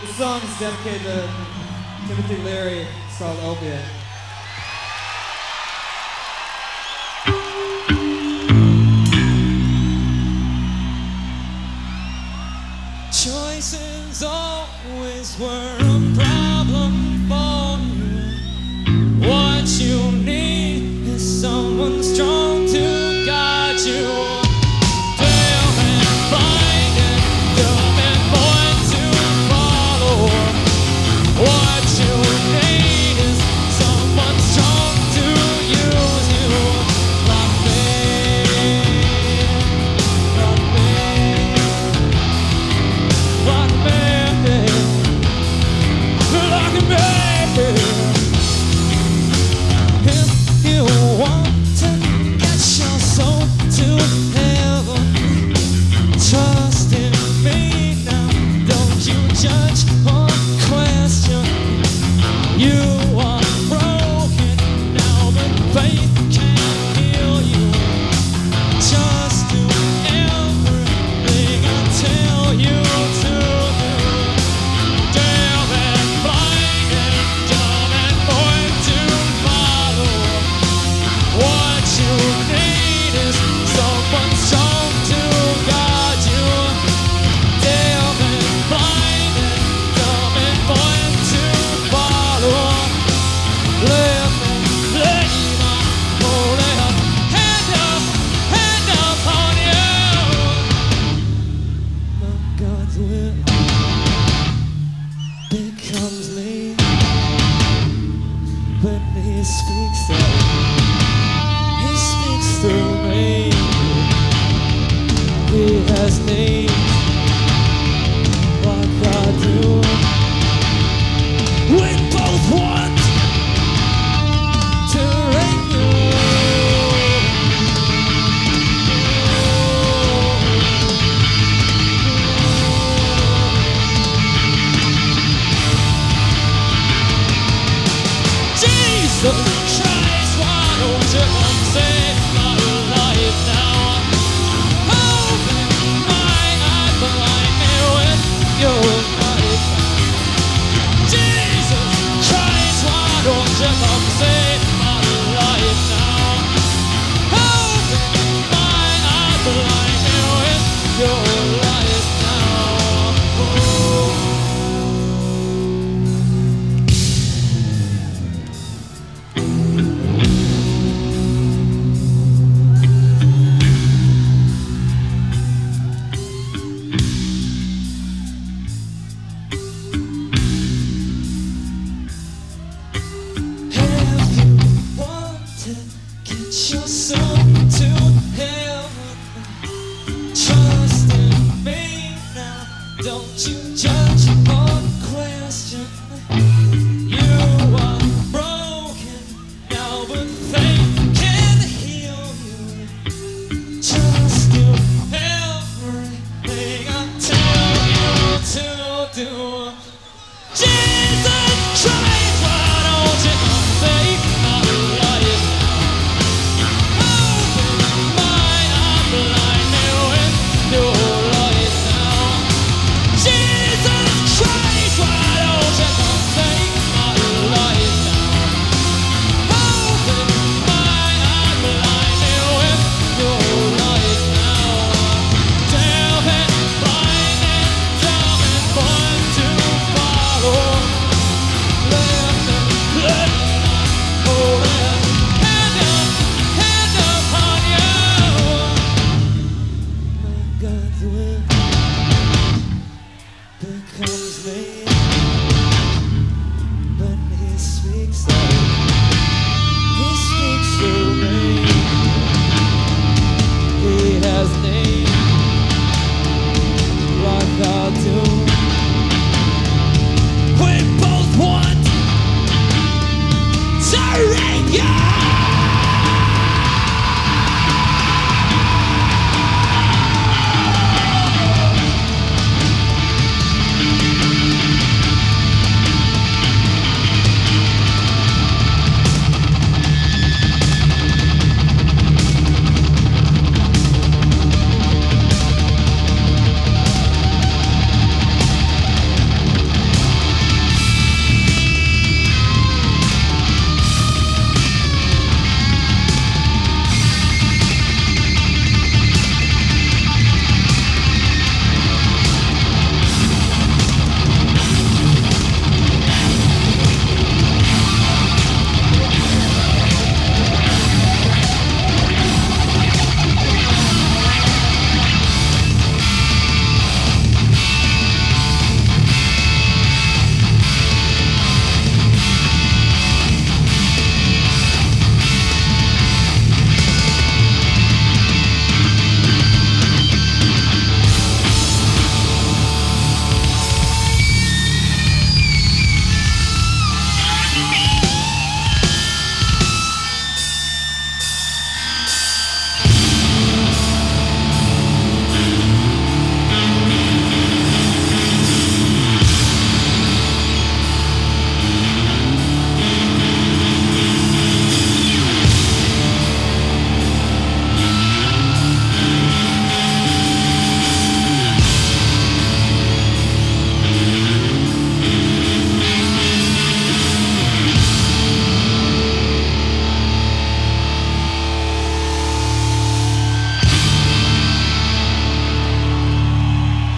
This song is dedicated to Timothy Leary. It's called Opiate. Choices always were a problem for you. What you but mistakes So try. you judge upon question? Let me speak.